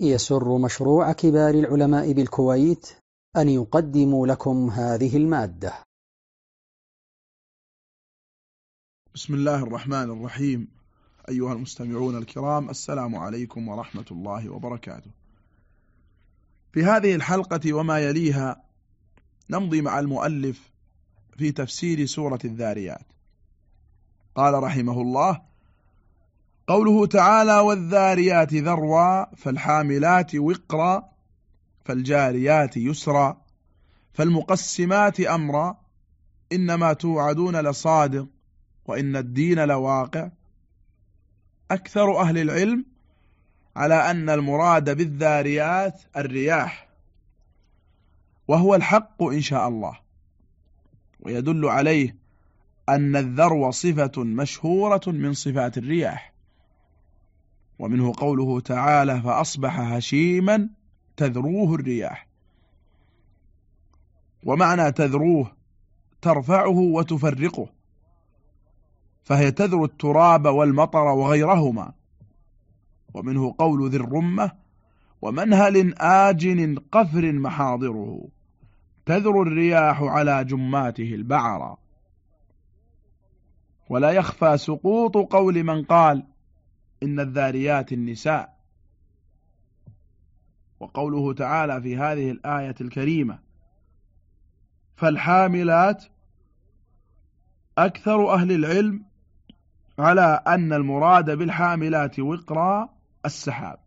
يسر مشروع كبار العلماء بالكويت أن يقدم لكم هذه المادة. بسم الله الرحمن الرحيم. أيها المستمعون الكرام السلام عليكم ورحمة الله وبركاته. في هذه الحلقة وما يليها نمضي مع المؤلف في تفسير سورة الذاريات. قال رحمه الله قوله تعالى والذاريات ذروا فالحاملات وقرا فالجاريات يسرا فالمقسمات أمرا إنما توعدون لصادق وإن الدين لواقع. أكثر أهل العلم على أن المراد بالذاريات الرياح وهو الحق إن شاء الله ويدل عليه أن الذرو صفة مشهورة من صفات الرياح. ومنه قوله تعالى فأصبح هشيما تذروه الرياح. ومعنى تذروه ترفعه وتفرقه. فهي تذر التراب والمطر وغيرهما. ومنه قول ذي الرمة ومنهل آجن قفر محاضره. تذر الرياح على جماته البعرا ولا يخفى سقوط قول من قال إن الذاريات النساء. وقوله تعالى في هذه الآية الكريمة فالحاملات أكثر أهل العلم على أن المراد بالحاملات وقرا السحاب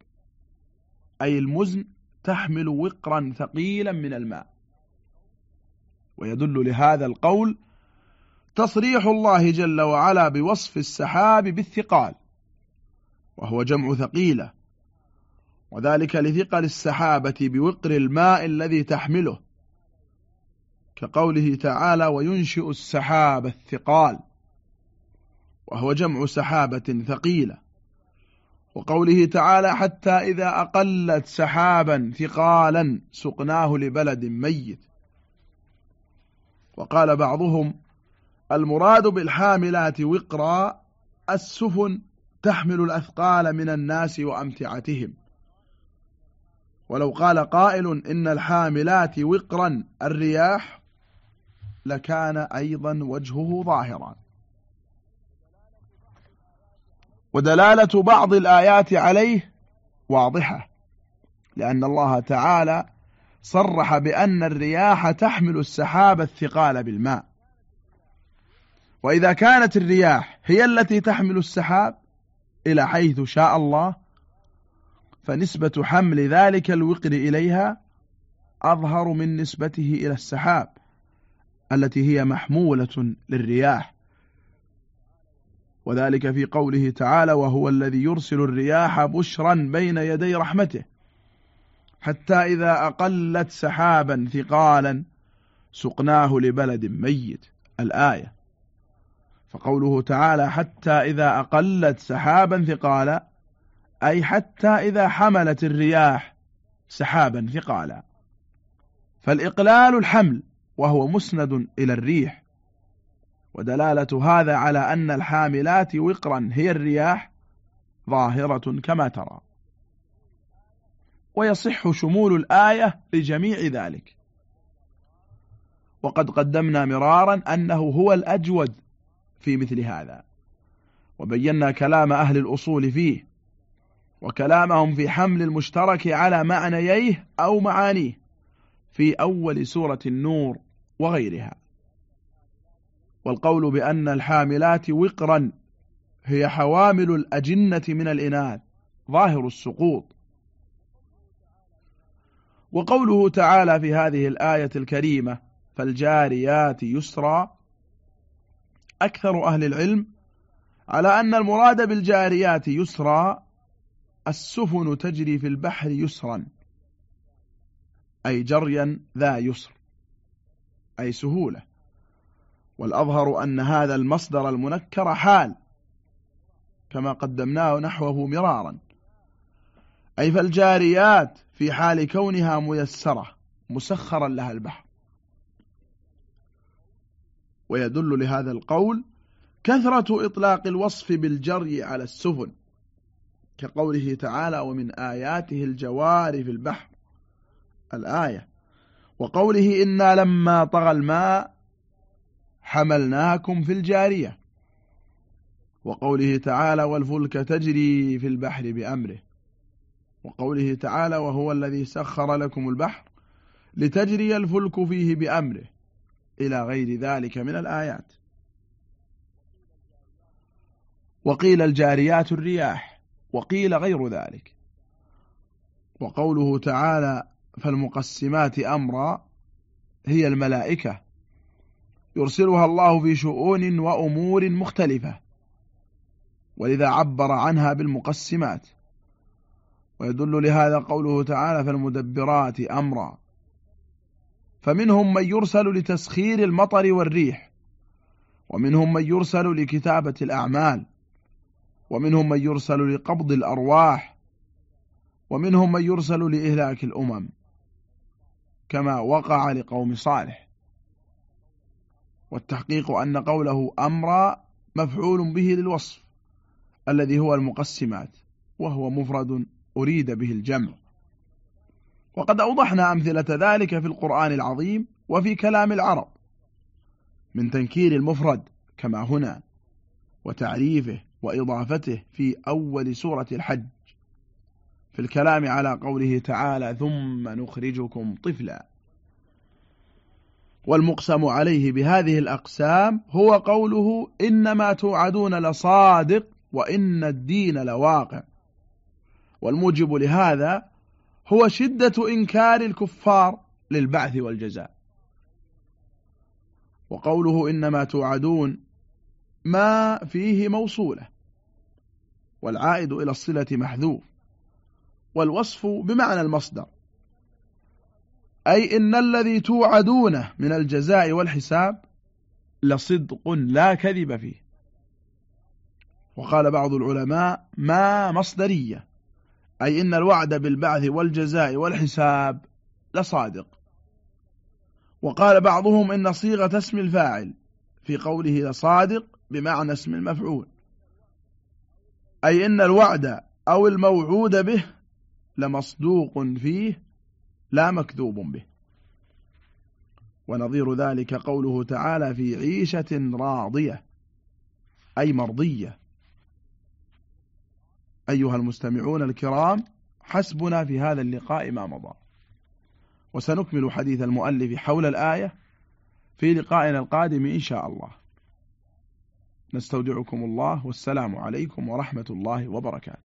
أي المزن تحمل وقرا ثقيلا من الماء. ويدل لهذا القول تصريح الله جل وعلا بوصف السحاب بالثقال. وهو جمع ثقيلة. وذلك لثقل السحابة بوقر الماء الذي تحمله. كقوله تعالى وينشئ السحاب الثقال وهو جمع سحابة ثقيلة. وقوله تعالى حتى إذا أقلت سحابا ثقالا سقناه لبلد ميت وقال بعضهم المراد بالحاملات وقرا السفن تحمل الأثقال من الناس وأمتعتهم. ولو قال قائل إن الحاملات وقرا الرياح لكان أيضا وجهه ظاهرا. ودلالة بعض الآيات عليه واضحة لأن الله تعالى صرح بأن الرياح تحمل السحاب الثقال بالماء. وإذا كانت الرياح هي التي تحمل السحاب إلى حيث شاء الله فنسبة حمل ذلك الوقر إليها أظهر من نسبته إلى السحاب التي هي محمولة للرياح. وذلك في قوله تعالى وهو الذي يرسل الرياح بشرا بين يدي رحمته حتى إذا أقلت سحابا ثقالا سقناه لبلد ميت. الآية. فقوله تعالى حتى إذا أقلت سحابا ثقالا أي حتى إذا حملت الرياح سحابا ثقالا. فالإقلال الحمل وهو مسند إلى الريح. ودلالة هذا على أن الحاملات وقرا هي الرياح ظاهرة كما ترى. ويصح شمول الآية لجميع ذلك. وقد قدمنا مرارا أنه هو الأجود في مثل هذا. وبينا كلام أهل الأصول فيه وكلامهم في حمل المشترك على معنييه أو معانيه في أول سورة النور وغيرها. والقول بأن الحاملات وقرا هي حوامل الأجنة من الإناث ظاهر السقوط. وقوله تعالى في هذه الآية الكريمة فالجاريات يسرا أكثر أهل العلم على أن المراد بالجاريات يسرا السفن تجري في البحر يسرا أي جريا ذا يسر أي سهولة والأظهر أن هذا المصدر المنكر حال كما قدمناه نحوه مرارا أي فالجاريات في حال كونها ميسرة مسخرا لها البحر. ويدل لهذا القول كثرة إطلاق الوصف بالجري على السفن كقوله تعالى ومن آياته الجوار في البحر الآية وقوله إنا لما طغى الماء حملناكم في الجارية وقوله تعالى والفلك تجري في البحر بأمره وقوله تعالى وهو الذي سخر لكم البحر لتجري الفلك فيه بأمره إلى غير ذلك من الآيات. وقيل الجاريات الرياح وقيل غير ذلك. وقوله تعالى فالمقسمات أمرا هي الملائكة. يرسلها الله في شؤون وأمور مختلفة. ولذا عبر عنها بالمقسمات. ويدل لهذا قوله تعالى فالمدبرات أمرا فمنهم من يرسل لتسخير المطر والريح ومنهم من يرسل لكتابة الأعمال ومنهم من يرسل لقبض الأرواح ومنهم من يرسل لإهلاك الأمم كما وقع لقوم صالح. والتحقيق أن قوله أمرا مفعول به للوصف الذي هو المقسمات وهو مفرد أريد به الجمع. وقد أوضحنا أمثلة ذلك في القرآن العظيم وفي كلام العرب. من تنكير المفرد كما هنا وتعريفه وإضافته في أول سورة الحج. في الكلام على قوله تعالى ثم نخرجكم طفلا والمقسم عليه بهذه الأقسام هو قوله إنما توعدون لصادق وإن الدين لواقع والموجب لهذا هو شدة إنكار الكفار للبعث والجزاء. وقوله إنما توعدون ما فيه موصولة والعائد إلى الصلة محذوف والوصف بمعنى المصدر. أي إن الذي توعدونه من الجزاء والحساب لصدق لا كذب فيه. وقال بعض العلماء ما مصدرية أي إن الوعد بالبعث والجزاء والحساب لصادق. وقال بعضهم إن صيغة اسم الفاعل في قوله لصادق بمعنى اسم المفعول. أي إن الوعد أو الموعود به لمصدوق فيه لا مكذوب به. ونظير ذلك قوله تعالى في عيشة راضية أي مرضية. أيها المستمعون الكرام حسبنا في هذا اللقاء ما مضى. وسنكمل حديث المؤلف حول الآية في لقائنا القادم إن شاء الله. نستودعكم الله والسلام عليكم ورحمة الله وبركاته.